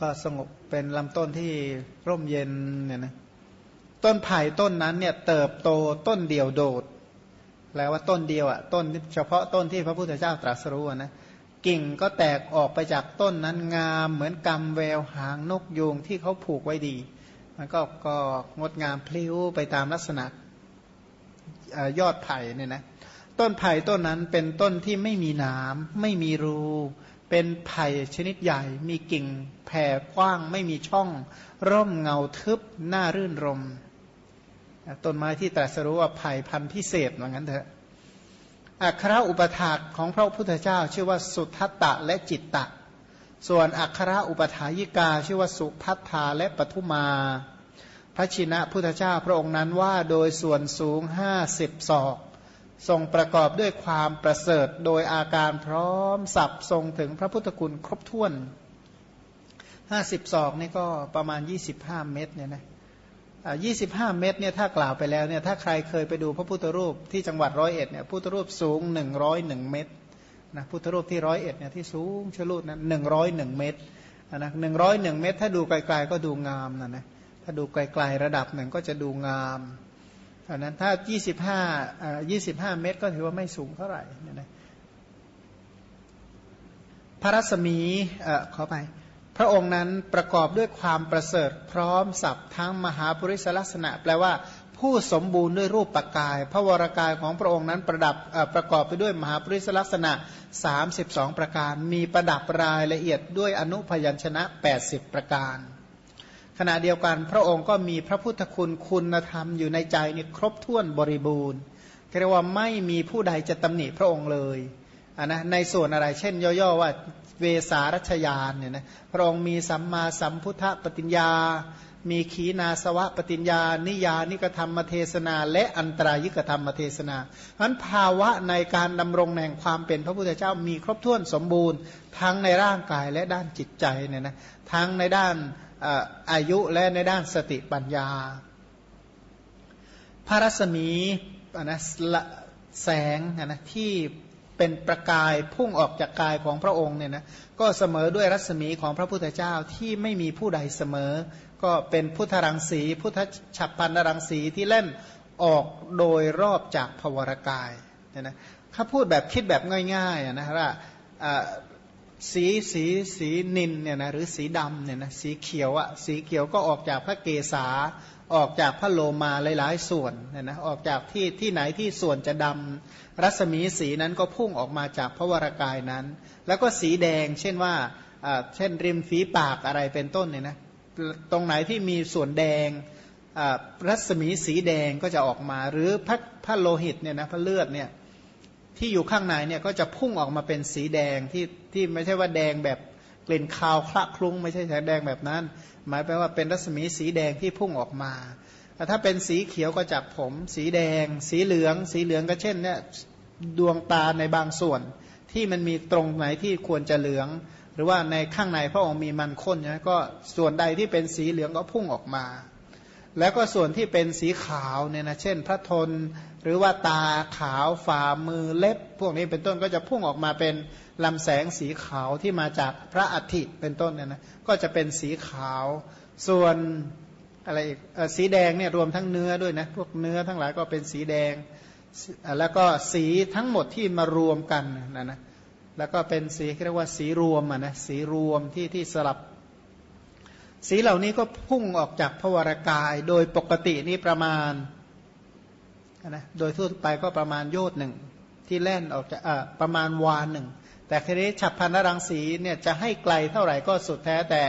ก็สงบเป็นลำต้นที่ร่มเย็นเนี่ยนะต้นไผ่ต้นนั้นเนี่ยเติบโตต้นเดียวโดดแปลว่าต้นเดียวอะต้นเฉพาะต้นที่พระพุทธเจ้าตรัสรู้นะกิ่งก็แตกออกไปจากต้นนั้นงามเหมือนกำแววหางนกยูงที่เขาผูกไว้ดี มันก็ก็งดงามพลิ้วไปตามลักษณะยอดไผ่เนี่ยนะต้นไผ่ต้นนั้นเป็นต้นที่ไม่มีน้ำไม่มีรู เป็นไผ่ชนิดใหญ่ มีกิ่งแผ่กว้างไม่มีช่อง ร่มเงาทึบหน่ารื่นรม ต้นไม้ที่ตรัสรู้ว่าไผ่พันธุ์พิเศษว่างั้นเถอะอัคราอุปถากของพระพุทธเจ้า ชื่อว่าสุทัตตะและจิตตะ ส่วนอัคราอุปถายิกา ชื่อว่าสุพัทธาและปทุมา พระชินะพุทธเจ้าพระองค์นั้นว่าโดยส่วนสูงห้าสิบศอก ทรงประกอบด้วยความประเสริฐโดยอาการพร้อมสับทรงถึงพระพุทธคุณครบถ้วนห้าสิบศอกนี่ก็ประมาณยี่สิบห้าเมตรเนี่ยนะยี่สิบห้าเมตรเนี่ยถ้ากล่าวไปแล้วเนี่ยถ้าใครเคยไปดูพระพุทธรูปที่จังหวัดร้อยเอ็ดเนี่ยพุทธรูปสูงหนึ่งร้อยหนึ่งเมตรนะพุทธรูปที่ร้อยเอ็ดเนี่ยที่สูงชลุดนะหนึ่งร้อยหนึ่งเมตรนะหนึ่งร้อยหนึ่งเมตร ถ้าดูไกลๆก็ดูงามนะนะถ้าดูไกลๆระดับหนึ่งก็จะดูงาม อันนั้นถ้ายี่สิบห้ายี่สิบห้าเมตรก็ถือว่าไม่สูงเท่าไหร่นนะพระรัศมีเอ่อขอไปพระองค์นั้นประกอบด้วยความประเสริฐพร้อมสับทั้งมหาปริศลักษณะ แปลว่าผู้สมบูรณ์ด้วยรูปปกาย พระวรากายของพระองค์นั้นประดับประกอบไปด้วยมหาปริศลักษณะ 32 ประการ มีประดับรายละเอียดด้วยอนุพยัญชนะ 80 ประการ ขณะเดียวกันพระองค์ก็มีพระพุทธคุณคุณธรรมอยู่ในใจนี่ครบถ้วนบริบูรณ์เรียกว่าไม่มีผู้ใดจะตำหนิพระองค์เลยนนะในส่วนอะไรเช่น ย่อๆว่าเวสารัชยานเนี่ยนะพระองค์มีสัมมาสัมพุทธปฏิญญา มีขีนาสวะปฏิญญา นิยานิกธรรมเทศนา และอันตรายิกธรรมเทศนาเพราะภาวะในการดำรงแห่งความเป็นพระพุทธเจ้ามีครบถ้วนสมบูรณ์ ทั้งในร่างกายและด้านจิตใจเนี่ยนะทั้งในด้าน อายุและในด้านสติปัญญา พระรัศมีนะแสงนะที่เป็นประกายพุ่งออกจากกายของพระองค์เนี่ยนะก็เสมอด้วยรัศมีของพระพุทธเจ้าที่ไม่มีผู้ใดเสมอ ก็เป็นพุทธรังสี พุทธฉับพันรังสีที่เล่นออกโดยรอบจากภวรกายเนี่ยนะถ้าพูดแบบคิดแบบง่ายๆนะว่า สีสีสีนินเนี่ยนะหรือสีดำเนี่ยนะสีเขียวอะสีเขียวก็ออกจากพระเกศาออกจากพระโลมาหลาย ๆ ส่วนเนี่ยนะออกจากที่ที่ไหนที่ส่วนจะดำรัศมีสีนั้นก็พุ่งออกมาจากพระวรากายนั้น แล้วก็สีแดง เช่นว่าเช่นริมฝีปากอะไรเป็นต้นเนี่ยนะตรงไหนที่มีส่วนแดงรัศมีสีแดงก็จะออกมา หรือพระพระโลหิตเนี่ยนะพระเลือดเนี่ย ที่อยู่ข้างในเนี่ยก็จะพุ่งออกมาเป็นสีแดงที่ที่ไม่ใช่ว่าแดงแบบกลิ่นคาวคละคลุ้งไม่ใช่แสงแดงแบบนั้น หมายแปลว่าเป็นรัศมีสีแดงที่พุ่งออกมาแต่ถ้าเป็นสีเขียวก็จากผม สีแดง สีเหลือง สีเหลืองก็เช่นเนี่ยดวงตาในบางส่วน ที่มันมีตรงไหนที่ควรจะเหลือง หรือว่าในข้างในพระองค์มีมันข้นนะก็ส่วนใดที่เป็นสีเหลืองก็พุ่งออกมา แล้วก็ส่วนที่เป็นสีขาวเนี่ยนะเช่น พระทนหรือว่าตาขาวฝ่ามือเล็บ พวกนี้เป็นต้นก็จะพุ่งออกมาเป็นลำแสงสีขาวที่มาจากพระอัฐิเป็นต้นเนี่ยนะก็จะเป็นสีขาว ส่วนอะไรอีกสีแดงเนี่ยรวมทั้งเนื้อด้วยนะพวกเนื้อทั้งหลายก็เป็นสีแดง แล้วก็สีทั้งหมดที่มารวมกันนะนะแล้วก็เป็นสีเรียกว่าสีรวมอะนะสีรวมที่ที่สลับ สีเหล่านี้ก็พุ่งออกจากพระวรากาย โดยปกตินี่ประมาณนะโดยทั่วไปก็ประมาณโยดหนึ่งที่แล่นออกจากประมาณวานหนึ่งแต่ทีนี้ฉับพันรังสีเนี่ยจะให้ไกลเท่าไหร่ก็สุดแท้แต่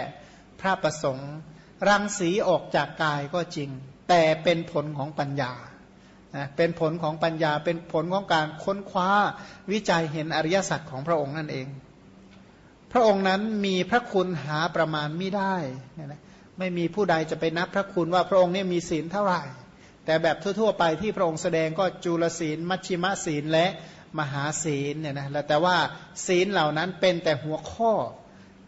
พระประสงค์ รังสีออกจากกายก็จริง แต่เป็นผลของปัญญาเป็นผลของปัญญาเป็นผลของการค้นคว้าวิจัยเห็นอริยสัจของพระองค์นั่นเอง พระองค์นั้นมีพระคุณหาประมาณไม่ได้ไม่มีผู้ใดจะไปนับพระคุณว่าพระองค์นี่มีศีลเท่าไหร่ แต่แบบทั่วๆไปที่พระองค์แสดงก็จุลศีล มัชชิมศีลและมหาศีลเนี่ยนะแต่ว่าศีลเหล่านั้นเป็นแต่หัวข้อ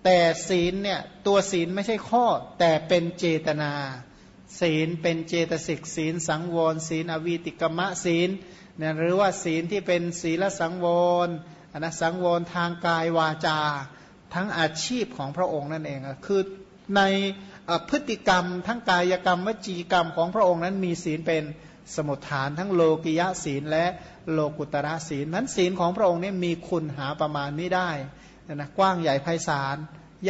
แต่ศีลเนี่ยตัวศีลไม่ใช่ข้อ แต่เป็นเจตนา ศีลเป็นเจตสิกศีล สังวรศีล อวีติกมะศีลเนี่ยหรือว่าศีลที่เป็นศีลสังวรนะสังวรทางกายวาจา ทั้งอาชีพของพระองค์นั่นเองคือในพฤติกรรม ทั้งกายกรรมวจีกรรมของพระองค์นั้นมีศีลเป็นสมุทฐานทั้งโลกิยะศีลและโลกุตระศีลนั้นศีลของพระองค์นี่มีคุณหาประมาณไม่ได้นะกว้างใหญ่ไพศาล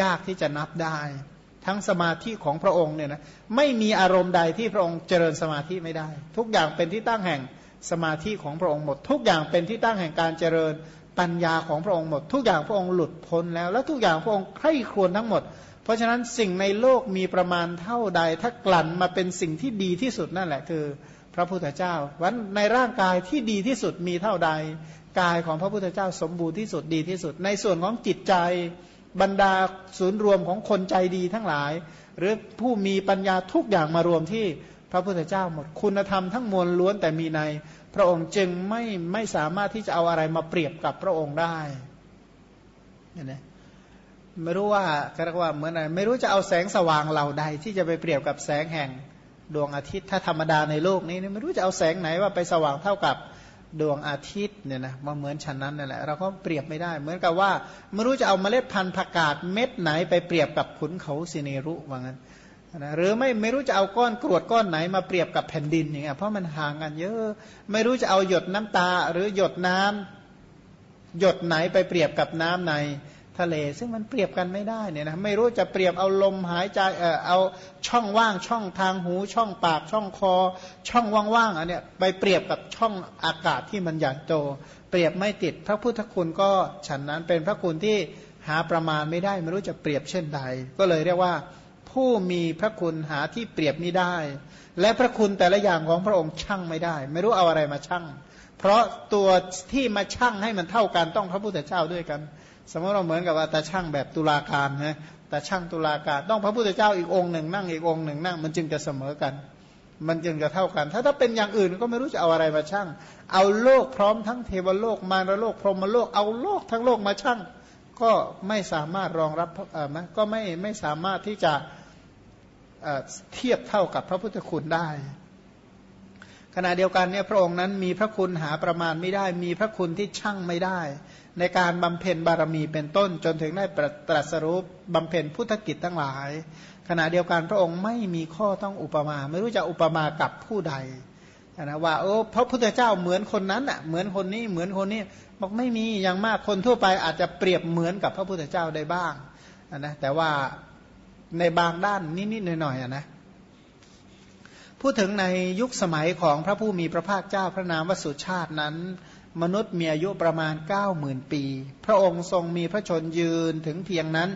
ยากที่จะนับได้ ทั้งสมาธิของพระองค์เนี่ยนะไม่มีอารมณ์ใดที่พระองค์เจริญสมาธิไม่ได้ ทุกอย่างเป็นที่ตั้งแห่งสมาธิของพระองค์หมด ทุกอย่างเป็นที่ตั้งแห่งการเจริญ ปัญญาของพระองค์หมด ทุกอย่างพระองค์หลุดพ้นแล้ว แล้วทุกอย่างพระองค์ใคร่ครวญทั้งหมด เพราะฉะนั้นสิ่งในโลกมีประมาณเท่าใด ถ้ากลั่นมาเป็นสิ่งที่ดีที่สุดนั่นแหละคือ พระพุทธเจ้าวันในร่างกายที่ดีที่สุดมีเท่าใด กายของพระพุทธเจ้าสมบูรณ์ที่สุดดีที่สุด ในส่วนของจิตใจบรรดาศูนย์รวมของคนใจดีทั้งหลาย หรือผู้มีปัญญาทุกอย่างมารวมที่พระพุทธเจ้าหมดคุณธรรมทั้งมวลล้วนแต่มีใน พระองค์จึงไม่ไม่สามารถที่จะเอาอะไรมาเปรียบกับพระองค์ได้เห็นไหมไม่รู้ว่าก็เรียกว่าเหมือนอะไรไม่รู้จะเอาแสงสว่างเหล่าใด ที่จะไปเปรียบกับแสงแห่งดวงอาทิตย์ถ้าธรรมดาในโลกนี้ไม่รู้จะเอาแสงไหนว่าไปสว่างเท่ากับดวงอาทิตย์เนี่ยนะมาเหมือนฉันนั้นนั่นแหละเราก็เปรียบไม่ได้ เหมือนกับว่าไม่รู้จะเอาเมล็ดพันธุ์ผักกาดเม็ดไหนไปเปรียบกับขุนเขาสิเนรุว่างั้น นะหรือไม่ไม่รู้จะเอาก้อนกรวดก้อนไหนมาเปรียบกับแผ่นดินอย่างเงี้ยเพราะมันห่างกันเยอะ ไม่รู้จะเอาหยดน้ำตา หรือหยดน้ำหยดไหนไปเปรียบกับน้ำในทะเล ซึ่งมันเปรียบกันไม่ได้เนี่ยนะไม่รู้จะเปรียบเอาลมหายใจเออเอาช่องว่างช่องทางหู ช่องปากช่องคอ ช่องว่างๆอันเนี้ยไปเปรียบกับช่องอากาศที่มันใหญ่โต เปรียบไม่ติดพระพุทธคุณก็ฉันนั้นเป็นพระคุณที่หาประมาณไม่ได้ ไม่รู้จะเปรียบเช่นใด ก็เลยเรียกว่า ผู้มีพระคุณหาที่เปรียบไม่ได้ และพระคุณแต่ละอย่างของพระองค์ช่างไม่ได้ ไม่รู้เอาอะไรมาช่างเพราะตัวที่มาช่างให้มันเท่ากันต้องพระพุทธเจ้าด้วยกัน สมมติเราเหมือนกับว่าตาช่างแบบตุลาการนะแต่ช่างตุลาการต้องพระพุทธเจ้าอีกองค์หนึ่งนั่งอีกองค์หนึ่งนั่งมันจึงจะเสมอกัน มันจึงจะเท่ากัน ถ้าถ้าเป็นอย่างอื่นก็ไม่รู้จะเอาอะไรมาช่างเอาโลกพร้อมทั้งเทวโลกมารโลกพรหมโลกเอาโลกทั้งโลกมาช่างก็ไม่สามารถรองรับเออก็ไม่ไม่สามารถที่จะ เทียบเท่ากับพระพุทธคุณได้ ขณะเดียวกันเนี่ยพระองค์นั้นมีพระคุณหาประมาณไม่ได้ มีพระคุณที่ชั่งไม่ได้ ในการบำเพ็ญบารมีเป็นต้น จนถึงได้ตรัสรู้บำเพ็ญพุทธกิจทั้งหลาย ขณะเดียวกันพระองค์ไม่มีข้อต้องอุปมา ไม่รู้จะอุปมากับผู้ใดนะว่าโอ้พระพุทธเจ้าเหมือนคนนั้นอะเหมือนคนนี้เหมือนคนนี้บอกไม่มีอย่างมากคนทั่วไปอาจจะเปรียบเหมือนกับพระพุทธเจ้าได้บ้างนะแต่ว่า ในบางด้านนิดๆหน่อยๆนะพูดถึงในยุคสมัยของพระผู้มีพระภาคเจ้าพระนามวสุชาตินั้น มนุษย์มีอายุประมาณ9ก้าหมื่นปี พระองค์ทรงมีพระชนยืนถึงเพียงนั้น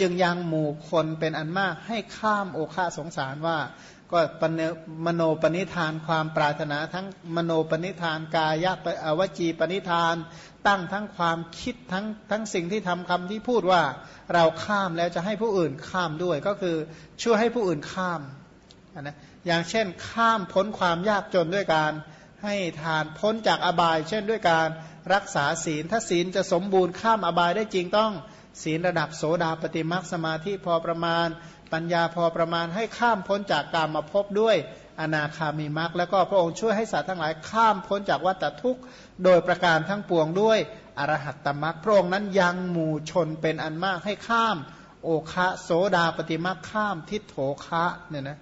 จึงยังหมู่คนเป็นอันมากให้ข้ามโอคาสงสารว่า ก็มโนปณิธานความปรารถนาทั้งมโนปณิธานกายะวจีปณิธาน ตั้งทั้งความคิดทั้งทั้งสิ่งที่ทำคำที่พูดว่าเราข้ามแล้วจะให้ผู้อื่นข้ามด้วย ก็คือช่วยให้ผู้อื่นข้ามนะอย่างเช่นข้ามพ้นความยากจนด้วยการให้ทานพ้นจากอบาย เช่นด้วยการรักษาศีล ถ้าศีลจะสมบูรณ์ข้ามอบายได้จริงต้องศีลระดับโสดาปฏิมักสมาธิพอประมาณ ปัญญาพอประมาณให้ข้ามพ้นจากกามมาพบด้วยอนาคามีมรรคแล้วก็พระองค์ช่วยให้สัตว์ทั้งหลายข้ามพ้นจากวัฏทุกข์ โดยประการทั้งปวงด้วยอรหัตตมรรคพระองค์นั้นยังหมู่ชนเป็นอันมากให้ข้าม โอคะโสดาปฏิมรรคข้ามทิฏโถคะเนี่ยนะ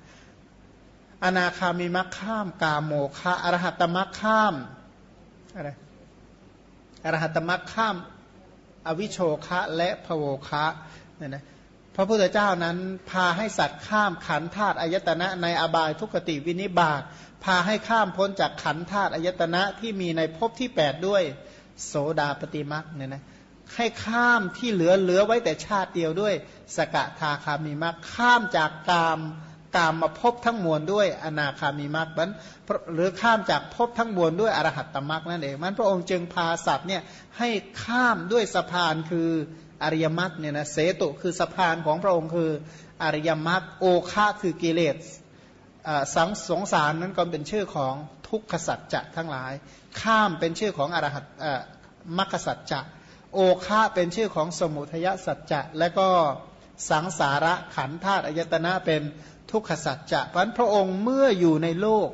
อนาคามีมรรคข้ามกาโมคะอรหัตตมรรคข้ามอะไรอรหัตตมรรคข้าม อวิโชคะและภโวคะเนี่ยนะ พระพุทธเจ้านั้นพาให้สัตว์ข้ามขันธาตุอายตนะในอบายทุกติวินิบาตพาให้ข้ามพ้นจากขันธาตุอายตนะที่มีในภพที่ 8 ด้วยโสดาปฏิมักเนี่ยนะให้ข้ามที่เหลือเหลือไว้แต่ชาติเดียวด้วย สกทาคามีมักข้ามจากกามกามมาพบทั้งมวลด้วยอนาคามีมักมันหรือข้ามจากพบทั้งมวลด้วยอรหัตตมักนั่นเองมันพระองค์จึงพาสัตว์เนี่ยให้ข้ามด้วยสะพานคือ อริยมรรคเนี่ยนะเสตุคือสะพานของพระองค์คืออริยมรรคโอคาคือกิเลสสังสงสารนั้นก็เป็นชื่อของทุกขสัจจะทั้งหลาย ข้ามเป็นชื่อของอรหัตมรรคสัจจะโอคาเป็นชื่อของสมุทยสัจจะและก็สังสาระขันธาตุอายตนะเป็นทุกขสัจจะเพราะพระองค์เมื่ออยู่ในโลก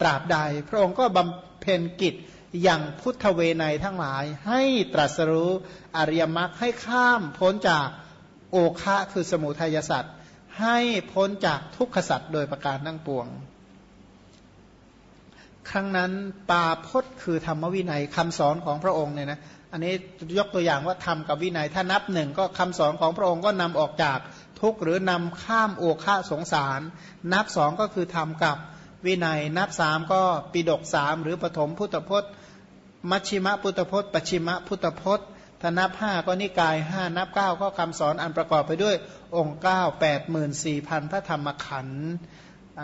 ตราบใด พระองค์ก็บำเพ็ญกิจ อย่างพุทธเวไนทั้งหลาย ให้ตรัสรู้อริยมรรคให้ข้ามพ้นจากโอคะคือสมุทัยสัตว์ให้พ้นจากทุกขสัตว์โดยประการทั้งปวง ครั้งนั้นปาพจน์คือธรรมวินัยคำสอนของพระองค์เนี่ยนะอันนี้ยกตัวอย่างว่าธรรมกับวินัยถ้านับหนึ่งก็คำสอนของพระองค์ก็นำออกจากทุกหรือนำข้ามโอฆาสงสาร นับสองก็คือธรรมกับวินัย นับสามก็ปิดกสามหรือปฐมพุทธพจน์ มัชชิมพุทธพจน์ปชิมพุทธพจน์ถ้านับห้าก็นิกายห้านับเก้าก็คำสอนอันประกอบไปด้วยองค์เก้าแปดหมื่นสี่พันพระธรรมขันธ์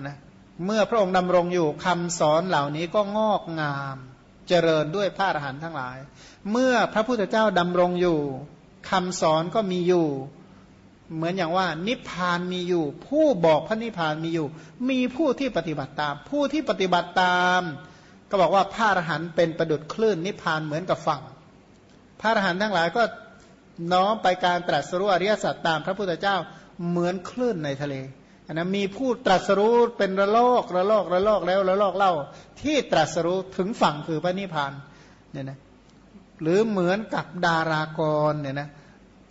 นะเมื่อพระองค์ดำรงอยู่คำสอนเหล่านี้ก็งอกงามเจริญด้วยพระอรหันต์ทั้งหลาย เมื่อพระพุทธเจ้าดำรงอยู่คำสอนก็มีอยู่ เหมือนอย่างว่า นิพพานมีอยู่ ผู้บอกพระนิพพานมีอยู่ มีผู้ที่ปฏิบัติตาม ผู้ที่ปฏิบัติตาม ก็บอกว่าพระอรหันต์เป็นประดุดคลื่นนิพพานเหมือนกับฝั่ง พระอรหันต์ทั้งหลายก็น้อมไปการตรัสรู้อริยสัจตามพระพุทธเจ้าเหมือนคลื่นในทะเลนนะมีผู้ตรัสรู้เป็นระลอกระลอกระลอกแล้วระลอกเล่า ที่ตรัสรู้ถึงฝั่งคือพระนิพพานเนี่ยนะหรือเหมือนกับดารากรเนี่ยนะ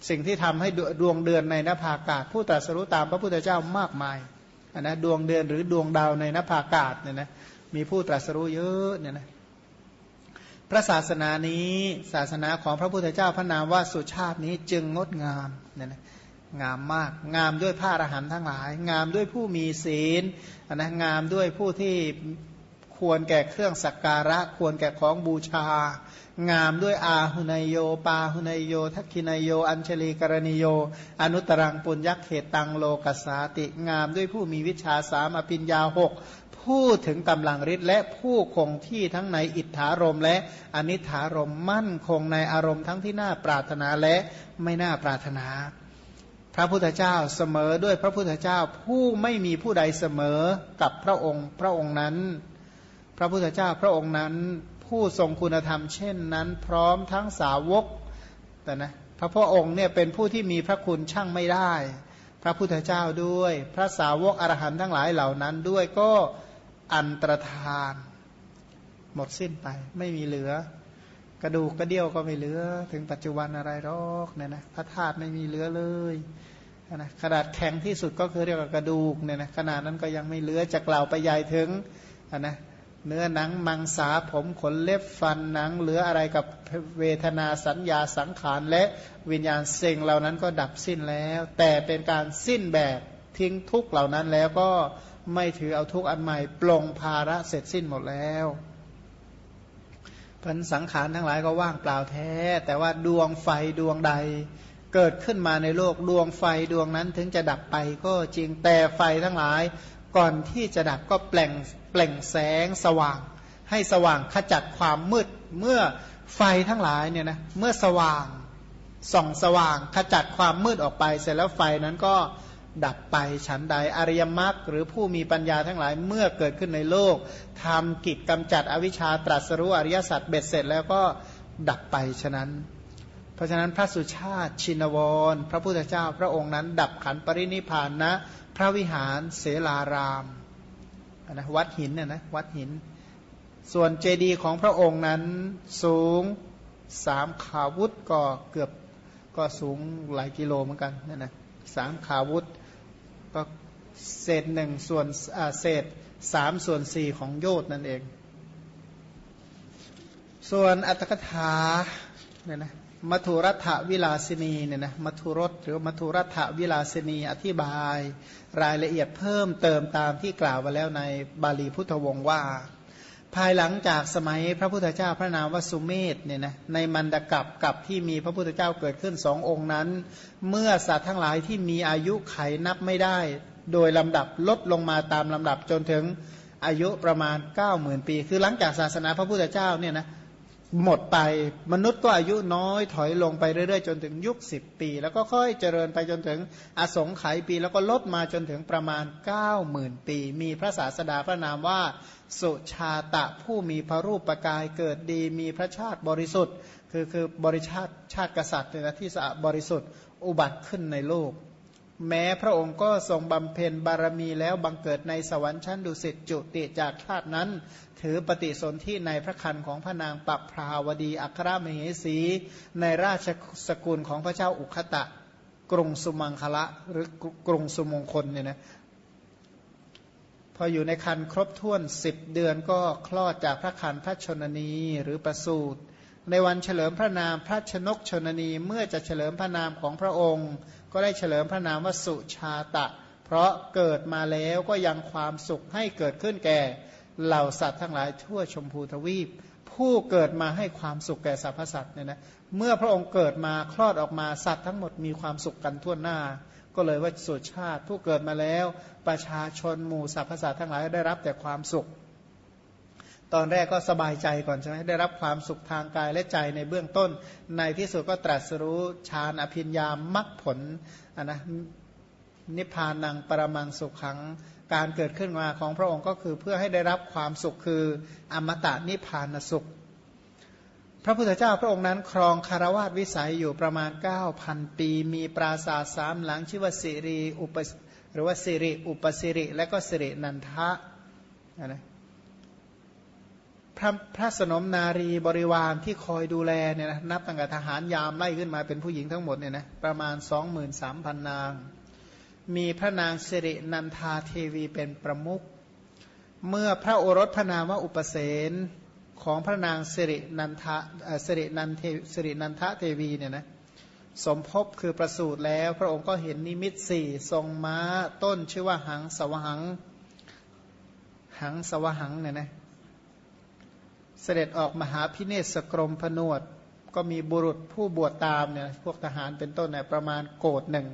สิ่งที่ทำให้ดวงเดือนในนภาอากาศ ผู้ตรัสรู้ตามพระพุทธเจ้ามากมายนะดวงเดือนหรือดวงดาวในนภาอากาศเนี่ยนะ มีผู้ตรัสรู้เยอะเนี่ยนะพระศาสนานี้ศาสนาของพระพุทธเจ้าพระนามว่าสุชาตินี้จึงงดงามเนี่ยนะงามมากงามด้วยพระอรหันต์ทั้งหลาย งามด้วยผู้มีศีลนะงามด้วยผู้ที่ ควรแก่เครื่องสักการะ ควรแก่ของบูชา งามด้วยอาหุนยโย ปาหุนยโย ทักขินยโย อัญชลีกรณิโย อนุตรังปุญญักเขตังโลกัสาติ งามด้วยผู้มีวิชาสามอภิญญาหกผู้ถึงกำลังฤทธิ์และผู้คงที่ทั้งในอิทธารมและอนิธารมมั่นคงในอารมณ์ทั้งที่น่าปรารถนาและไม่น่าปรารถนา พระพุทธเจ้าเสมอด้วยพระพุทธเจ้าผู้ไม่มีผู้ใดเสมอกับพระองค์ พระองค์นั้น พระพุทธเจ้าพระองค์นั้นผู้ทรงคุณธรรมเช่นนั้น พร้อมทั้งสาวกแต่นะพระพุทธองค์เนี่ยเป็นผู้ที่มีพระคุณช่างไม่ได้ พระพุทธเจ้าด้วย พระสาวกอรหันทั้งหลายเหล่านั้นด้วยก็อันตรธาน หมดสิ้นไปไม่มีเหลือ กระดูกกระเดี่ยวก็ไม่เหลือ ถึงปัจจุบันอะไรหรอกเนี่ยนะพระธาตุไม่มีเหลือเลยนะขนาดแข็งที่สุดก็คือเรียกว่ากระดูกเนี่ยนะขนาดนั้นก็ยังไม่เหลือจะกล่าวไปใหญ่ถึงนะ เนื้อหนังมังสาผมขนเล็บฟันหนังเหลืออะไรกับเวทนาสัญญาสังขารและวิญญาณเซ็งเหล่านั้นก็ดับสิ้นแล้ว แต่เป็นการสิ้นแบบทิ้งทุกเหล่านั้นแล้วก็ไม่ถือเอาทุกอันใหม่ปลงภาระเสร็จสิ้นหมดแล้วพันสังขารทั้งหลายก็ว่างเปล่าแท้ แต่ว่าดวงไฟดวงใด เกิดขึ้นมาในโลกดวงไฟดวงนั้นถึงจะดับไปก็จริงแต่ไฟทั้งหลายก่อนที่จะดับก็แปลง แปล่งแสงสว่าง ให้สว่างขจัดความมืดเมื่อไฟทั้งหลายเนี่ยนะเมื่อสว่างส่องสว่างขจัดความมืดออกไป เสร็จแล้วไฟนั้นก็ดับไปฉันใดอริยมรรคหรือผู้มีปัญญาทั้งหลายเมื่อเกิดขึ้นในโลกทำกิจกำจัดอวิชชาตรัสรู้อริยสัจเบ็ดเสร็จแล้วก็ดับไปฉะนั้น เพราะฉะนั้นพระสุชาติชินวร พระพุทธเจ้าพระองค์นั้น ดับขันปรินิพานนะ พระวิหารเสลาราม นะวัดหินน่ะนะวัดหิน ส่วนเจดีย์ของพระองค์นั้นสูงสามขาวุธก็เกือบก็สูงหลายกิโลเหมือนกันนั่นนะสามขาวุธก็เศษหนึ่งส่วนเศษสามส่วนสี่ของโยดนั่นเอง ส่วนอัตถกถาเนี่ยนะ มัทุรัฐวิลาสินีเนี่ยนะมัทุรสหรือมัทุรัฐวิลาสินีอธิบาย รายละเอียดเพิ่มเติมตามที่กล่าวไว้แล้วในบาลีพุทธวงศ์ว่า ภายหลังจากสมัยพระพุทธเจ้าพระนามวสุเมธเนี่ยนะในมันดกับกับที่มีพระพุทธเจ้าเกิดขึ้นสององค์นั้น เมื่อสัตว์ทั้งหลายที่มีอายุไขนับไม่ได้ โดยลำดับลดลงมาตามลำดับจนถึงอายุประมาณ 9 0,000 ปี คือหลังจากศาสนาพระพุทธเจ้าเนี่ยนะ หมดไปมนุษย์ก็อายุน้อยถอยลงไปเรื่อยๆ จนถึงยุค 10 ปี แล้วก็ค่อยเจริญไปจนถึงอสงไขยปี แล้วก็ลดมาจนถึงประมาณ 90,000 ปี มีพระศาสดาพระนามว่า สุชาตะผู้มีพระรูปประกายเกิดดีมีพระชาติบริสุทธิ์ คือคือบริชาติชาติกษัตริย์เนี่ยนะที่สะบริสุทธิ์อุบัติขึ้นในโลก แม้พระองค์ก็ทรงบำเพ็ญบารมีแล้วบังเกิดในสวรรค์ชั้นดุสิตจุติจากชาตินั้น ถือปฏิสนธิในพระคันของพระนางปับพราวดีอัครมเหสี ในราชสกุลของพระเจ้าอุคตะ กรุงสุมังคละหรือกรุงสุมงคลเนี่ยนะพออยู่ในคันครบถ้วนสิบเดือนก็คลอดจากพระคันพระชนนีหรือประสูตรในวันเฉลิมพระนามพระชนกชนนีเมื่อจะเฉลิมพระนามของพระองค์ ก็ได้เฉลิมพระนามว่าสุชาตะ เพราะเกิดมาแล้วก็ยังความสุขให้เกิดขึ้นแก่เหล่าสัตว์ทั้งหลายทั่วชมพูทวีป ผู้เกิดมาให้ความสุขแก่สรรพสัตว์เนี่ยนะเมื่อพระองค์เกิดมาคลอดออกมาสัตว์ทั้งหมดมีความสุขกันทั่วหน้า ก็เลยว่าสุชาติผู้เกิดมาแล้ว ประชาชนหมู่สรรพสัตว์ทั้งหลายได้รับแต่ความสุข ตอนแรกก็สบายใจก่อนใช่ไหมได้รับความสุขทางกายและใจในเบื้องต้น ในที่สุดก็ตรัสรู้ฌานอภิญญามรรคผลนนะนิพพานังปรมังสุขขังการเกิดขึ้นมาของพระองค์ก็คือเพื่อให้ได้รับความสุขคืออมตะนิพพานสุข พระพุทธเจ้าพระองค์นั้นครองคารวาสวิสัยอยู่ประมาณ 9,000 ปี มีปราสาทสามหลังชื่อว่าสิริอุปหรือว่าสิริอุปสิริและก็สิรินันทะนะ พระพระสนมนารีบริวารที่คอยดูแลเนี่ยนะนับตั้งแต่ทหารยามไล่ขึ้นมาเป็นผู้หญิงทั้งหมดเนี่ยนะประมาณ 23,000 นาง มีพระนางสิรินันทาเทวีเป็นประมุขเมื่อพระโอรสพระนามว่าอุปเสนของพระนางสิรินันทะสิรินันเทสิรินันทะเทวีเนี่ยนะสมภพคือประสูติแล้ว พระองค์ก็เห็นนิมิตสี่ทรงม้าต้นชื่อว่าหังสวหังหังสวหังเนี่ยนะ เสด็จออกมหาพิเนศกรมผนวด ก็มีบุรุษผู้บวชตามเนี่ยพวกทหารเป็นต้นเนี่ยประมาณโกดหนึ่ง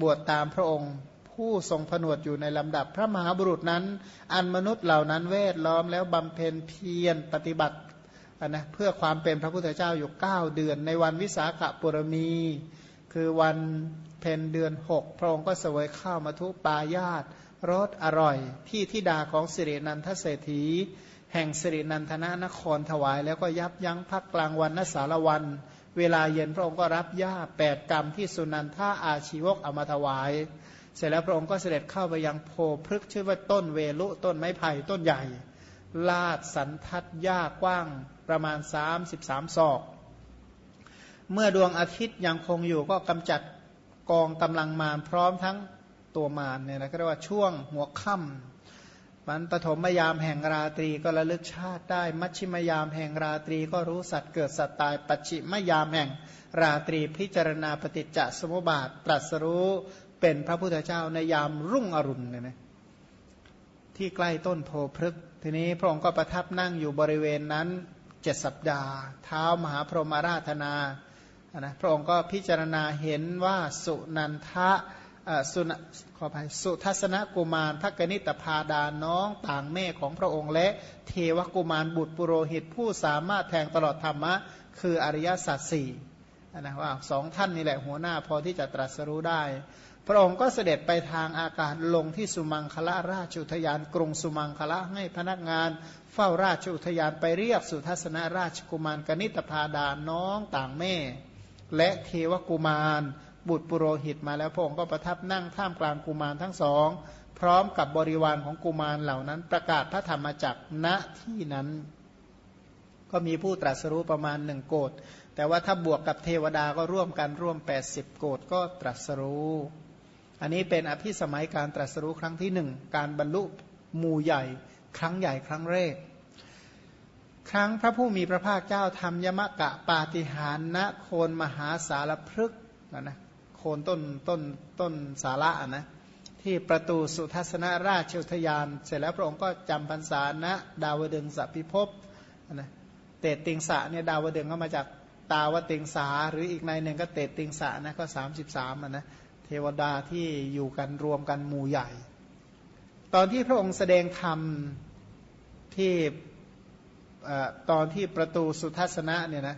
บวชตามพระองค์ผู้ทรงผนวดอยู่ในลำดับ พระมหาบุรุษนั้น อันมนุษย์เหล่านั้นเวทล้อมแล้วบำเพ็ญเพียรปฏิบัตินะเพื่อความเป็นพระพุทธเจ้าอยู่ 9 เดือน ในวันวิสาขบุรมี คือวันเพนเดือนหกพระองค์ก็เสวยข้าวมาทุปายาตรสอร่อย ที่ทิดาของสิรินันทเศรษฐี แห่งสิรินันทนานครถวาย แล้วก็ยับยั้งพักกลางวันนสารวัน เวลาเย็นพระองค์ก็รับหญ้าแปดกรรมที่สุนันท่าอาชีวกเอามาถวาย เสร็จแล้วพระองค์ก็เสด็จเข้าไปยังโพพฤกชื่อว่าต้นเวลุต้นไม้ไผ่ต้นใหญ่ ลาดสันทัดหญ้ากว้างประมาณ 33 ศอก เมื่อดวงอาทิตย์ยังคงอยู่ก็กำจัดกองกำลังมารพร้อมทั้งตัวมารเนี่ยนะก็เรียกว่าช่วงหัวค่ำ มันปฐมยามแห่งราตรีก็ระลึกชาติได้ มัชชิมยามแห่งราตรีก็รู้สัตว์เกิดสัตว์ตาย ปัจฉิมยามแห่งราตรีพิจารณาปฏิจจสมุปบาท ตรัสรู้เป็นพระพุทธเจ้าในยามรุ่งอรุณเนี่ยนะที่ใกล้ต้นโพพฤกทีนี้พระองค์ก็ประทับนั่งอยู่บริเวณนั้นเจ็ดสัปดาห์ เท้ามหาพรหมาราธนานะพระองค์ก็พิจารณาเห็นว่าสุนันทะ สุนขออภัยสุทัศนกุมารทักนิตพาดาน้องต่างแม่ของพระองค์ และเทวกุมารบุตรปุโรหิตผู้สามารถแทงตลอดธรรมะ คืออริยสัจสี่นะว่าสองท่านนี่แหละหัวหน้าพอที่จะตรัสรู้ได้ พระองค์ก็เสด็จไปทางอากาศลงที่สุมังคละราชุทยานกรุงสุมังคละให้พนักงาน เฝ้าราชุทยานไปเรียกสุทัศนราชกุมารกนิตพาดาน้องต่างแม่ และเทวกุมาร บุตรปุโรหิตมาแล้วพระองค์ก็ประทับนั่งท่ามกลางกุมารทั้งสอง พร้อมกับบริวารของกุมารเหล่านั้น ประกาศพระธรรมจักรณที่นั้น ก็มีผู้ตรัสรู้ประมาณหนึ่งโกดแต่ว่าถ้าบวกกับเทวดาก็ร่วมกันร่วม 80 โกดก็ตรัสรู้ อันนี้เป็นอภิสมัยการตรัสรู้ครั้งที่หนึ่งการบรรลุหมู่ใหญ่ ครั้งใหญ่ครั้งแรกครั้งพระผู้มีพระภาคเจ้าทำยมกะปาฏิหารณโคนมหาสารพฤกนะนะ คนต้นต้นต้นสาระนะที่ประตูสุทัศนราชอุทยาน เสร็จแล้วพระองค์ก็จำพรรษาณดาวดึงสัพพิภพนะเตติงสะเนี่ยดาวดึงก็มาจากตาวติงสาหรืออีกในหนึ่งก็เตติงสะนะก็สามสิบสามนะเทวดาที่อยู่กันรวมกันหมู่ใหญ่ ตอนที่พระองค์แสดงธรรมที่ตอนที่ประตูสุทัศนะเนี่ยนะ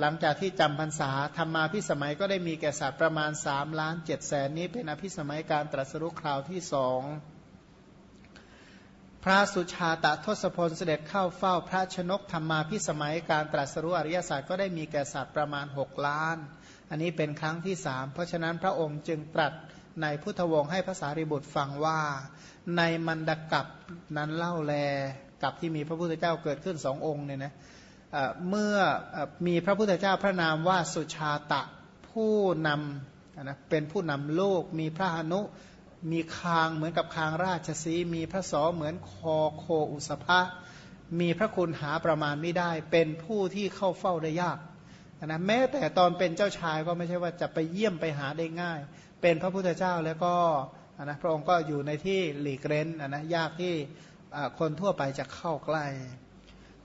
หลังจากที่จำพรรษาธรรมาพิสมัยก็ได้มีแก่สัตว์ประมาณสามล้านเจ็ดแสนนี้เป็นอภิสมัยการตรัสรู้คราวที่สองพระสุชาตะทศพลเสด็จเข้าเฝ้าพระชนกธรรมาพิสมัยการตรัสรู้อริยศาสตร์ก็ได้มีแก่สัตว์ประมาณหกล้าน อันนี้เป็นครั้งที่สามเพราะฉะนั้นพระองค์จึงตรัสในพุทธวงศ์ให้ภาษาริบุตรฟังว่า ในมันดกับนั้นเล่าแลกับที่มีพระพุทธเจ้าเกิดขึ้นสององค์เนี่ยนะ เมื่อมีพระพุทธเจ้าพระนามว่าสุชาตะผู้นำนะเป็นผู้นำโลก มีพระหนุมีคางเหมือนกับคางราชสีมีพระสอเหมือนคอโคอุสภะมีพระคุณหาประมาณไม่ได้ เป็นผู้ที่เข้าเฝ้าได้ยากนะแม้แต่ตอนเป็นเจ้าชายก็ไม่ใช่ว่าจะไปเยี่ยมไปหาได้ง่าย เป็นพระพุทธเจ้าแล้วก็นะพระองค์ก็อยู่ในที่หลีกเร้นนะยากที่คนทั่วไปจะเข้าใกล้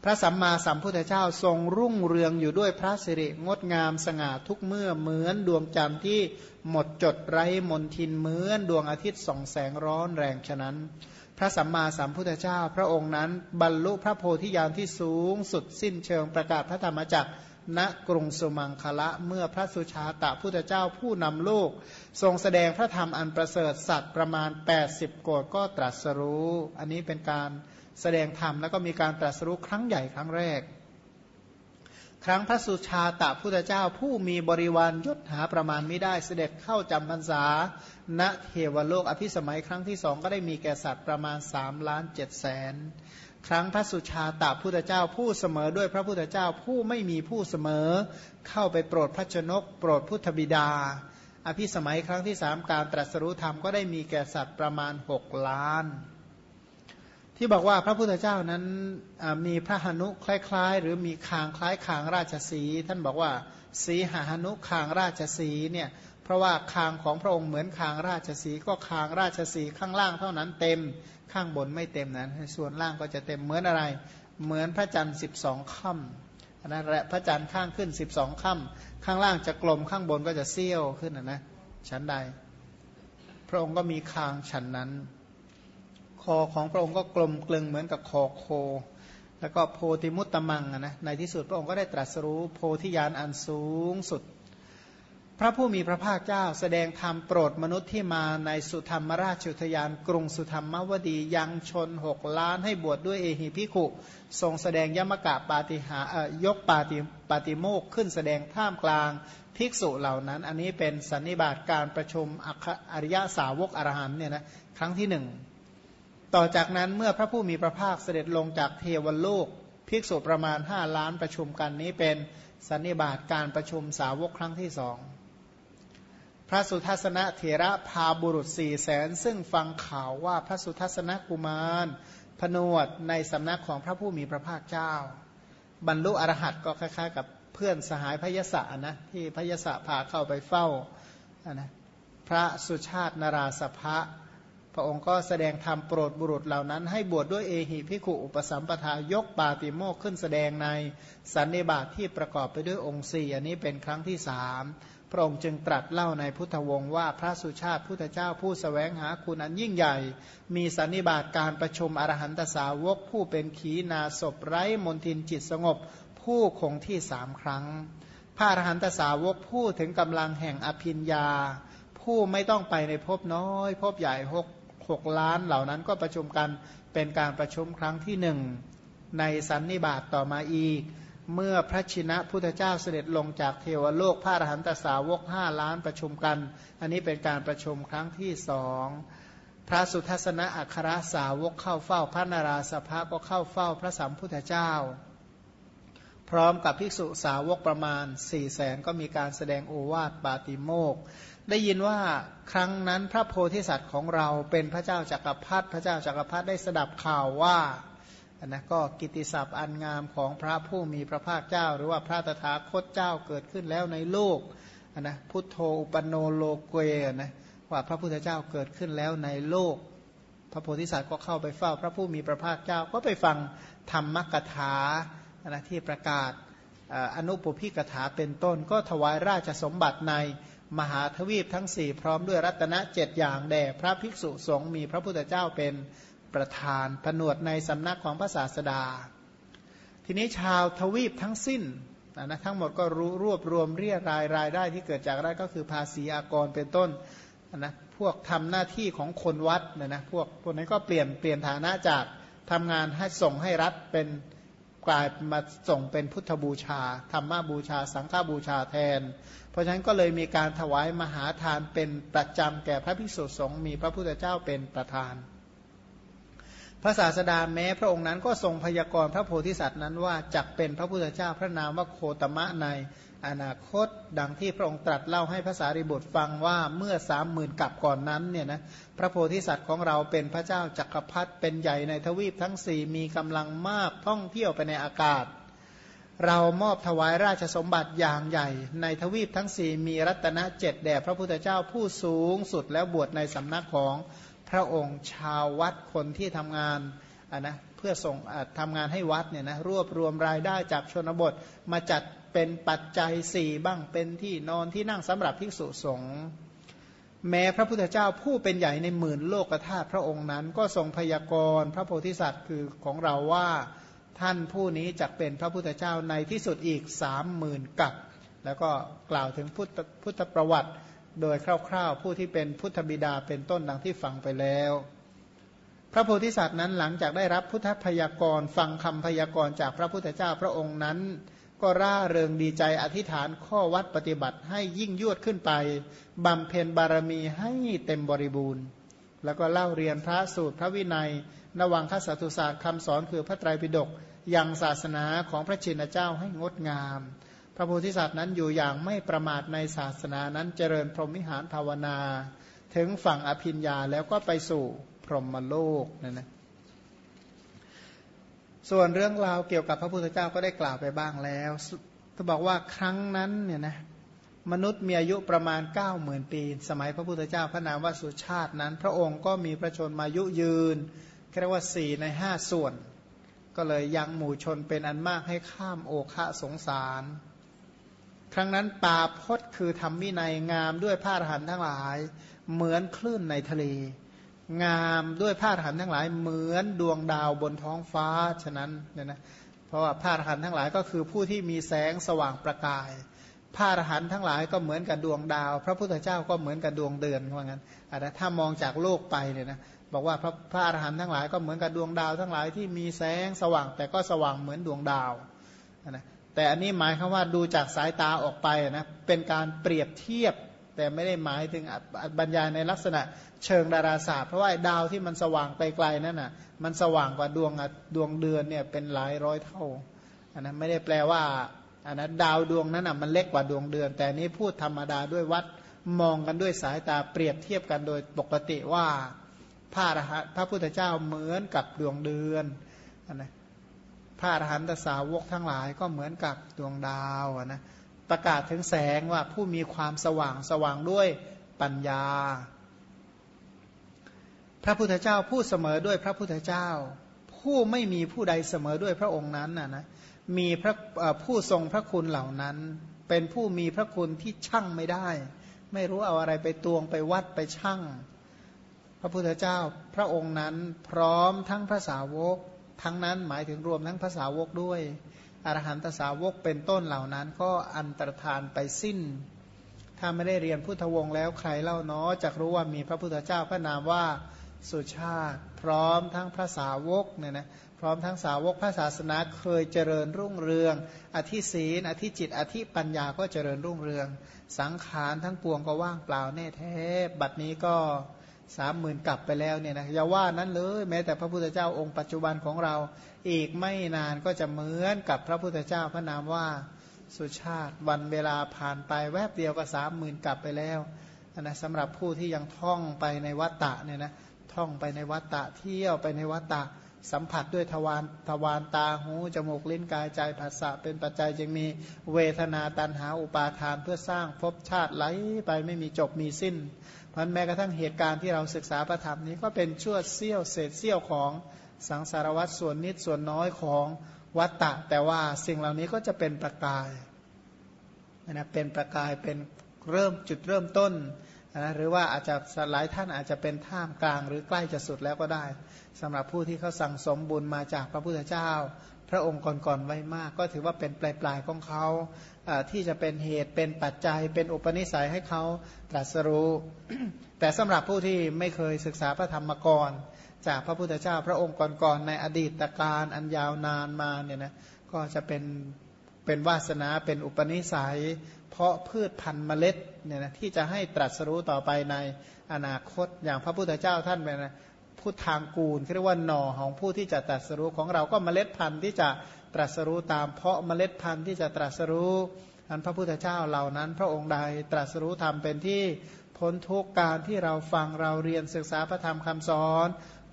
พระสัมมาสัมพุทธเจ้าทรงรุ่งเรืองอยู่ด้วยพระสิริงดงามสง่าทุกเมื่อเหมือนดวงจันทร์ที่หมดจดไร้มนทินเหมือนดวงอาทิตย์ส่องแสงร้อนแรงฉะนั้น พระสัมมาสัมพุทธเจ้า พระองค์นั้นบรรลุพระโพธิญาณที่สูงสุดสิ้นเชิงประกาศพระธรรมจักรณกรุงสุมังคละเมื่อพระสุชาตะพุทธเจ้าผู้นำโลก ทรงแสดงพระธรรมอันประเสริฐสัตว์ประมาณ 80 โกดก็ตรัสรู้ อันนี้เป็นการ แสดงธรรมแล้วก็มีการตรัสรู้ครั้งใหญ่ครั้งแรก ครั้งพระสุชาตะพุทธเจ้าผู้มีบริวารยศหาประมาณไม่ได้เสด็จเข้าจำพรรษา ณเทวโลกอภิสมัยครั้งที่สองก็ได้มีแก่สัตว์ประมาณ3ล้านเจ็ดแสนครั้งพระสุชาตาพุทธเจ้าผู้เสมอด้วยพระพุทธเจ้าผู้ไม่มีผู้เสมอ เข้าไปโปรดพระชนก โปรดพุทธบิดา อภิสมัยครั้งที่สามการตรัสรู้ธรรมก็ได้มีแก่สัตว์ประมาณหกล้าน ที่บอกว่าพระพุทธเจ้านั้นมีพระหนุคล้ายๆ หรือมีคางคล้ายคางราชสี ท่านบอกว่าสีหหนุคางราชสีเนี่ยเพราะว่าคางของพระองค์เหมือนคางราชสีก็คางราชสีข้างล่างเท่านั้นเต็มข้างบนไม่เต็มนั้น ส่วนล่างก็จะเต็มเหมือนอะไร เหมือนพระจันทร์สิบสองค่ำนะและพระจันทร์ข้างขึ้นสิบสองค่ำข้างล่างจะกลมข้างบนก็จะเซี่ยวขึ้นนะนะชั้นใด พระองค์ก็มีคางฉันนั้น คอของพระองค์ก็กลมกลึงเหมือนกับคอโค แล้วก็โพธิมุตตมังนะในที่สุดพระองค์ก็ได้ตรัสรู้โพธิญาณอันสูงสุด พระผู้มีพระภาคเจ้าแสดงธรรมโปรดมนุษย์ที่มาในสุธรรมราชุทยานกรุงสุธรรมวดียังชนหกล้านให้บวชดด้วยเอหิพิขุ ทรงแสดงยมกะปาติหายกปาติปาติโมกขึ้นแสดงท่ามกลางภิกษุเหล่านั้น อันนี้เป็นสันนิบาตการประชุมอริยสาวกอรหันเนี่ยนะครั้งที่หนึ่ง ต่อจากนั้นเมื่อพระผู้มีพระภาคเสด็จลงจากเทวโลก ภิกษุประมาณห้าล้านประชุมกันนี้เป็นสันนิบาตการประชุมสาวกครั้งที่สองพระสุทัศนเถระพาบุรุษสี่แสนซึ่งฟังข่าวว่าพระสุทัศนกุมารผนวดในสำนักของพระผู้มีพระภาคเจ้า บรรลุอรหัตก็คล้ายๆ กับเพื่อนสหายพยศนะที่พยศพาเข้าไปเฝ้านะพระสุชาตินาราสภะ พระองค์ก็แสดงธรรมโปรดบุรุษเหล่านั้น ให้บวชดด้วยเอหิพิขุอุปสัมปทายกปาติโมกขึ้นแสดงในสันนิบาตทที่ประกอบไปด้วยองค์สี่อันนี้เป็นครั้งที่สามพระองค์จึงตรัสเล่าในพุทธวงศ์ว่าพระสุชาติพุทธเจ้าผู้สแสวงหาคุณอันยิ่งใหญ่ มีสันนิบาตการประชุมอรหันตสาวกผู้เป็นขีนาศพไร้มนทินจิตสงบ ผู้คงที่สามครั้ง พระอรหันตสาวกผู้ถึงกำลังแห่งอภินยา ผู้ไม่ต้องไปในภพน้อยภพใหญ่หก หกล้านเหล่านั้นก็ประชุมกันเป็นการประชุมครั้งที่หนึ่งในสันนิบาตต่อมาอีก เมื่อพระชินะพุทธเจ้าเสด็จลงจากเทวโลกพระอรหันตสาวกห้าล้านประชุมกัน อันนี้เป็นการประชุมครั้งที่สองพระสุทัศนะอัครสาวกเข้าเฝ้าพระนาราสภะก็เข้าเฝ้าพระสัมพุทธเจ้า พร้อมกับภิกษุสาวกประมาณสี่แสนก็มีการแสดงโอวาทปาติโมก ได้ยินว่าครั้งนั้นพระโพธิสัตว์ของเราเป็นพระเจ้าจากักรพรรดิพระเจ้าจากักรพรรดิได้สดับข่าวว่านนะก็กิติศัพท์อันงามของพระผู้มีพระภาคเจ้า หรือว่าพระตถาคตเจ้าเกิดขึ้นแล้วในโลกนนะพุทโธอุปโนโลเกนะว่าพระพุทธเจ้าเกิดขึ้นแล้วในโลก พระโพธิสัตว์ก็เข้าไปเฝ้า พระผู้มีพระภาคเจ้าก็ไปฟังธรรมกถานะที่ประกาศอนุปพิกถาเป็นต้นก็ถวายราชสมบัติใน มหาทวีปทั้งสี่พร้อมด้วยรัตนเจ็ดอย่างแด่พระภิกษุสงฆ์มีพระพุทธเจ้าเป็นประธานผนวดในสำนักของพระศาสดา ทีนี้ชาวทวีปทั้งสิ้นนะทั้งหมดก็รู้รวบรวมเรียรายรายได้ที่เกิดจากได้ก็คือภาษีอากรเป็นต้นนะพวกทำหน้าที่ของคนวัดนะนะพวกพวกนั้นก็เปลี่ยนเปลี่ยนฐานะจากทำงานให้ส่งให้รัฐเป็น กลายมาส่งเป็นพุทธบูชา ธรรมบูชา สังฆบูชาแทน เพราะฉะนั้นก็เลยมีการถวายมหาทานเป็นประจำแก่พระภิกษุสงฆ์มีพระพุทธเจ้าเป็นประธาน พระศาสดาแม้พระองค์นั้นก็ทรงพยากรณ์พระโพธิสัตว์นั้นว่าจักเป็นพระพุทธเจ้าพระนามว่าโคตมะใน อนาคตดังที่พระองค์ตรัสเล่าให้ภาษาริบุตรฟังว่าเมื่อสามหมื่นกับก่อนนั้นเนี่ยนะพระโพธิสัตว์ของเราเป็นพระเจ้าจักรพรรดิเป็นใหญ่ในทวีปทั้งสี่มีกำลังมากท่องเที่ยวไปในอากาศ เรามอบถวายราชสมบัติอย่างใหญ่ ในทวีปทั้งสี่มีรัตนเจ็ดแด่พระพุทธเจ้าผู้สูงสุดแล้วบวชในสำนักของพระองค์ชาววัดคนที่ทำงานอะนะเพื่อส่งทำงานให้วัดเนี่ยนะรวบรวมรายได้จากชนบทมาจัด เป็นปัจจัยสี่บ้างเป็นที่นอนที่นั่งสำหรับภิกษุสงฆ์แม้พระพุทธเจ้าผู้เป็นใหญ่ในหมื่นโลกธาตุพระองค์นั้น ก็ทรงพยากรณ์พระโพธิสัตว์คือของเราว่าท่านผู้นี้จะเป็นพระพุทธเจ้าในที่สุดอีกสามหมื่นกับแล้วก็กล่าวถึงพุทธพุทธประวัติ โดยคร่าวๆ ผู้ที่เป็นพุทธบิดาเป็นต้นดังที่ฟังไปแล้ว พระโพธิสัตว์นั้นหลังจากได้รับพุทธพยากรณ์ฟังคำพยากรณ์จากพระพุทธเจ้าพระองค์นั้น ก็ร่าเริงดีใจอธิษฐานข้อวัดปฏิบัติให้ยิ่งยวดขึ้นไปบำเพ็ญบารมีให้เต็มบริบูรณ์ แล้วก็เล่าเรียนพระสูตรพระวินัยนวังคสัตุศาสตร์คำสอนคือพระไตรปิฎกยังศาสนาของพระชินเจ้าให้งดงาม พระโพธิสัตว์นั้นอยู่อย่างไม่ประมาทในศาสนานั้นเจริญพรหมิหารภาวนา ถึงฝั่งอภิญญาแล้วก็ไปสู่พรหมโลกนั่นนะ ส่วนเรื่องราวเกี่ยวกับพระพุทธเจ้าก็ได้กล่าวไปบ้างแล้วเขาบอกว่าครั้งนั้นเนี่ยนะมนุษย์มีอายุประมาณ9ก้าหมื่นปี สมัยพระพุทธเจ้าพระนามว่าสุชาตินั้น พระองค์ก็มีพระชนมายุยืนเรียกว่าสี่ในห้าส่วน ก็เลยยังหมู่ชนเป็นอันมากให้ข้ามโอคะสงสาร ครั้งนั้นป่าพศคือทำวินัยงามด้วยผ้าหันทั้งหลาย เหมือนคลื่นในทะเล งามด้วยผ้าหันทั้งหลายเหมือนดวงดาวบนท้องฟ้าฉะนั้นเนี่ยนะเพราะว่าผ้าหันทั้งหลายก็คือผู้ที่มีแสงสว่างประกายผ้าหันทั้งหลายก็เหมือนกับดวงดาว พระพุทธเจ้าก็เหมือนกับดวงเดือนว่างั้นอาจจะถ้ามองจากโลกไปเนี่ยนะบอกว่าพระพระอรหันต์ทั้งหลายก็เหมือนกับดวงดาวทั้งหลายที่มีแสงสว่างแต่ก็สว่างเหมือนดวงดาวนะแต่อันนี้หมายคำว่าดูจากสายตาออกไปนะเป็นการเปรียบเทียบ แต่ไม่ได้หมายถึงบรรยายในลักษณะเชิงดาราศาสตร์ เพราะว่าดาวที่มันสว่างไกลๆนั่นน่ะมันสว่างกว่าดวงดวงเดือนเนี่ยเป็นหลายร้อยเท่าอันนั้นไม่ได้แปลว่าอันนั้นดาวดวงนั้นอะมันเล็กกว่าดวงเดือน แต่นี้พูดธรรมดาด้วยวัดมองกันด้วยสายตาเปรียบเทียบกันโดยปกติว่าพระอรหันพระพุทธเจ้าเหมือนกับดวงเดือนอันนะพระอรหันตสาวกทั้งหลายก็เหมือนกับดวงดาวนะ ประกาศถึงแสงว่าผู้มีความสว่างสว่างด้วยปัญญา พระพุทธเจ้าผู้เสมอด้วยพระพุทธเจ้า ผู้ไม่มีผู้ใดเสมอด้วยพระองค์นั้นนะนะมีพระผู้ทรงพระคุณเหล่านั้น เป็นผู้มีพระคุณที่ชั่งไม่ได้ ไม่รู้เอาอะไรไปตวงไปวัดไปชั่งพระพุทธเจ้าพระองค์นั้นพร้อมทั้งพระสาวก ทั้งนั้นหมายถึงรวมทั้งพระสาวกด้วย อรหันตสาวกเป็นต้นเหล่านั้น ก็อันตรธานไปสิ้น ถ้าไม่ได้เรียนพุทธวงศ์แล้วใครเล่าเนาะจะรู้ว่ามีพระพุทธเจ้าพระนามว่าสุชาติ พร้อมทั้งพระสาวกเนี่ยนะพร้อมทั้งสาวกพระศาสนาเคยเจริญรุ่งเรือง อธิศีนอธิจิต อธิปัญญาก็เจริญรุ่งเรือง สังขารทั้งปวงก็ว่างเปล่าแน่แท้ บัดนี้ก็ สามหมื่นกลับไปแล้วเนี่ยนะอย่าว่านั้นเลย แม้แต่พระพุทธเจ้าองค์ปัจจุบันของเรา อีกไม่นานก็จะเหมือนกับพระพุทธเจ้าพระนามว่าสุชาติวันเวลาผ่านไปแวบเดียวก็สามหมื่นกลับไปแล้วนะสำหรับผู้ที่ยังท่องไปในวัตตะเนี่ยนะท่องไปในวัตตะเที่ยวไปในวัตตะสัมผัสด้วยทวารทวารตาหูจมูกลิ้นกายใจภาษะเป็นปัจจัยจึงมีเวทนาตันหาอุปาทานเพื่อสร้างภพชาติไหลไปไม่มีจบมีสิ้น พันแม้กระทั่งเหตุการณ์ที่เราศึกษาประธรรมนี้ก็เป็นชั่วเสี้ยวเศษเสี้ยวของสังสารวัตส่วนนิดส่วนน้อยของวัตตะ แต่ว่าสิ่งเหล่านี้ก็จะเป็นประกายนะเป็นประกายเป็นเริ่มจุดเริ่มต้นนะหรือว่าอาจจะหลายท่านอาจจะเป็นท่ามกลางหรือใกล้จะสุดแล้วก็ได้สำหรับผู้ที่เขาสั่งสมบุญมาจากพระพุทธเจ้า พระองค์ก่อนๆไว้มาก ก็ถือว่าเป็นปลายๆของเขา ที่จะเป็นเหตุเป็นปัจจัยเป็นอุปนิสัยให้เขาตรัสรู้ แต่สำหรับผู้ที่ไม่เคยศึกษาพระธรรมก่อนจากพระพุทธเจ้าพระองค์ก่อนๆในอดีตการอันยาวนานมาเนี่ยนะก็จะเป็นเป็นวาสนาเป็นอุปนิสัย เพราะพืชพันธุ์เมล็ดเนี่ยนะที่จะให้ตรัสรู้ต่อไปในอนาคตอย่างพระพุทธเจ้าท่านเป็นนะผพุทธางกูลเรียกว่าหน่อของผู้ที่จะตรัสรู้ของเราก็เมล็ดพันธุ์ที่จะ ตรัสรู้ตามเพาะเมล็ดพันธุ์ที่จะตรัสรู้อันพระพุทธเจ้าเหล่านั้น พระองค์ใดตรัสรู้ธรรมเป็นที่พ้นทุกการที่เราฟังเราเรียนศึกษาพระธรรมคำสอน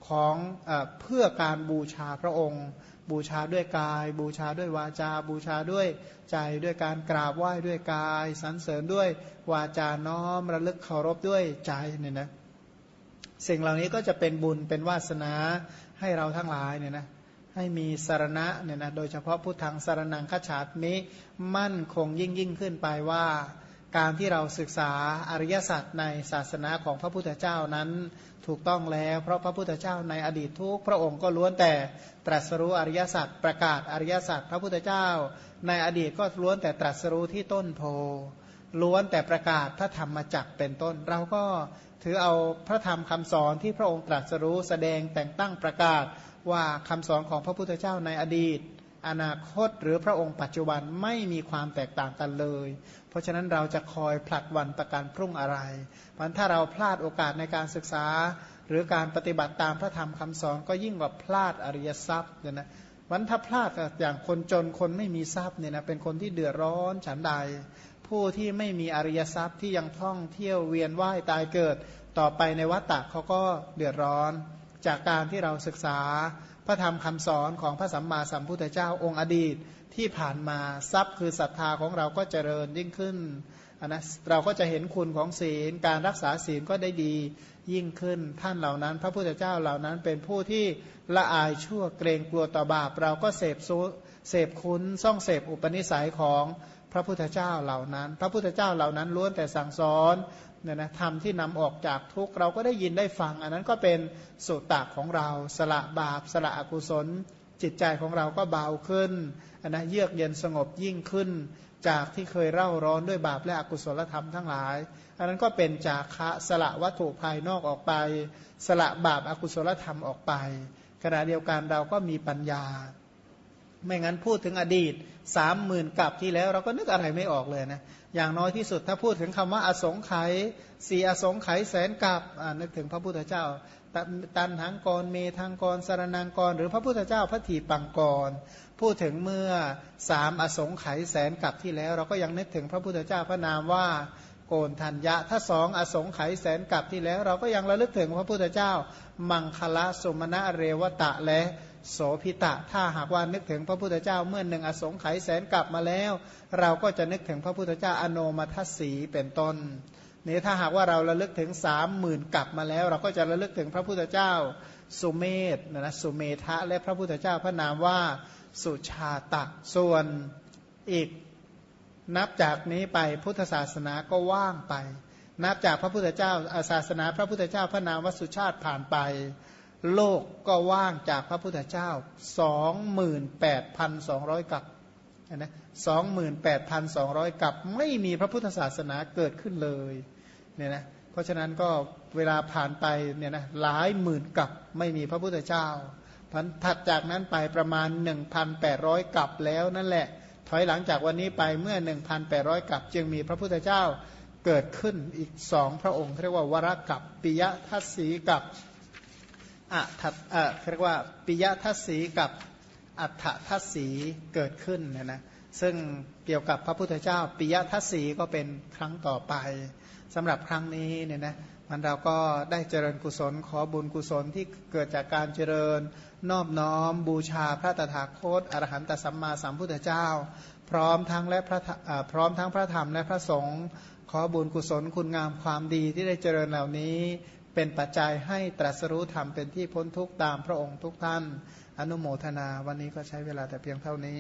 ของเอเพื่อการบูชาพระองค์ บูชาด้วยกาย บูชาด้วยวาจา บูชาด้วยใจด้วยการกราบไหว้ด้วยกายสรรเสริญด้วยวาจาน้อมระลึกเคารพด้วยใจเนี่ยนะสิ่งเหล่านี้ก็จะเป็นบุญเป็นวาสนาให้เราทั้งหลายเนี่ยนะ ให้มีสารณะเนี่ยนะโดยเฉพาะพุทธังสารนังขฉาดมิมั่นคงยิ่งยิ่งขึ้นไปว่า การที่เราศึกษาอริยสัจในศาสนาของพระพุทธเจ้านั้นถูกต้องแล้ว เพราะพระพุทธเจ้าในอดีตทุกพระองค์ก็ล้วนแต่ตรัสรู้อริยสัจประกาศอริยสัจพระพุทธเจ้า ในอดีตก็ล้วนแต่ตรัสรู้ที่ต้นโพล้วนแต่ประกาศพระธรรมจักเป็นต้น เราก็ถือเอาพระธรรมคำสอนที่พระองค์ตรัสรู้แสดงแต่งตั้งประกาศ ว่าคำสอนของพระพุทธเจ้าในอดีต อนาคตหรือพระองค์ปัจจุบันไม่มีความแตกต่างกันเลย เพราะฉะนั้นเราจะคอยผลัดวันประกันพรุ่งอะไรเพราะถ้าเราพลาดโอกาสในการศึกษา หรือการปฏิบัติตามพระธรรมคำสอนก็ยิ่งกว่าพลาดอริยทรัพย์เนี่ยนะวันถ้าพลาดอย่างคนจนคนไม่มีทรัพย์เนี่ยนะเป็นคนที่เดือดร้อนฉันใด ผู้ที่ไม่มีอริยทรัพย์ที่ยังท่องเที่ยวเวียนว่ายตายเกิด ต่อไปในวัฏฏะเขาก็เดือดร้อน จากการที่เราศึกษาพระธรรมคำสอนของพระสัมมาสัมพุทธเจ้าองค์อดีตที่ผ่านมาทรัพย์คือศรัทธาของเราก็เจริญยิ่งขึ้นนะเราก็จะเห็นคุณของศีล การรักษาศีลก็ได้ดียิ่งขึ้นท่านเหล่านั้น พระพุทธเจ้าเหล่านั้นเป็นผู้ที่ละอายชั่วเกรงกลัวต่อบาป เราก็เสพซุเสพคุณซ่องเสพอุปนิสัยของพระพุทธเจ้าเหล่านั้น พระพุทธเจ้าเหล่านั้นล้วนแต่สั่งสอน เนี่ยนะธรรมที่นำออกจากทุกเราก็ได้ยินได้ฟัง อันนั้นก็เป็นสุตตะของเรา สละบาป สละอกุศล จิตใจของเราก็เบาขึ้นอันนะเยือกเย็นสงบยิ่งขึ้น จากที่เคยเร่าร้อนด้วยบาปและอกุศลธรรมทั้งหลาย อันนั้นก็เป็นจากคะสละวัตถุภายนอกออกไป สละบาปอากุศลธรรมออกไปขณะเดียวกันเราก็มีปัญญา ไม่งั้นพูดถึงอดีตสามหมื่นกับที่แล้ว เราก็นึกอะไรไม่ออกเลยนะอย่างน้อยที่สุดถ้าพูดถึงคำว่าอสงไขยสี่อสงไขยแสนกับนึกถึงพระพุทธเจ้าตันหังกรเมทังกรสารนังกร หรือพระพุทธเจ้าพระถีปังกร พูดถึงเมื่อสามอสงไขยแสนกับที่แล้ว เราก็ยังนึกถึงพระพุทธเจ้าพระนามว่าโกนทัญญะ ถ้าสองอสงไขยแสนกับที่แล้ว เราก็ยังระลึกถึงพระพุทธเจ้า มังคละสมณะเรวตะและ โสพิตะ ถ้าหากว่านึกถึงพระพุทธเจ้าเมื่อหนึ่งอสงไขยแสนกลับมาแล้ว เราก็จะนึกถึงพระพุทธเจ้าอโนมัทสีเป็นต้นนี่ถ้าหากว่าเราระลึกถึงสามหมื่นกลับมาแล้ว เราก็จะระลึกถึงพระพุทธเจ้าสุเมธนะสุเมธะและพระพุทธเจ้าพระนามว่าสุชาตะส่วนอีกนับจากนี้ไปพุทธศาสนาก็ว่างไป นับจากพระพุทธเจ้าศาสนา พระพุทธเจ้าพระนามวสุชาติผ่านไป โลกก็ว่างจากพระพุทธเจ้า 28,200 กับนะ28,200 กับไม่มีพระพุทธศาสนาเกิดขึ้นเลยเนี่ยนะเพราะฉะนั้นก็เวลาผ่านไปเนี่ยนะหลายหมื่นกับไม่มีพระพุทธเจ้าพันถัดจากนั้นไปประมาณ 1,800 กับแล้วนั่นแหละ ถอยหลังจากวันนี้ไปเมื่อ 1,800 กับจึงมีพระพุทธเจ้าเกิดขึ้นอีกสองพระองค์เรียกว่าวรกับปิยทัศสีกับ อัฏเอ่อเรียกว่าปิยทัศสีกับอัฏฐทัศสีเกิดขึ้นนะนะซึ่งเกี่ยวกับพระพุทธเจ้าปิยทัศสีก็เป็นครั้งต่อไปสำหรับครั้งนี้เนี่ยนะมันเราก็ได้เจริญกุศลขอบุญกุศลที่เกิดจากการเจริญนอบน้อม บูชาพระตถาคตอรหันตสัมมาสัมพุทธเจ้า พร้อมทั้งและพระพร้อมทั้งพระธรรมและพระสงฆ์ขอบุญกุศลคุณงามความดีที่ได้เจริญเหล่านี้ เป็นปัจจัยให้ตรัสรู้ธรรมเป็นที่พ้นทุกข์ตามพระองค์ทุกท่าน อนุโมทนาวันนี้ก็ใช้เวลาแต่เพียงเท่านี้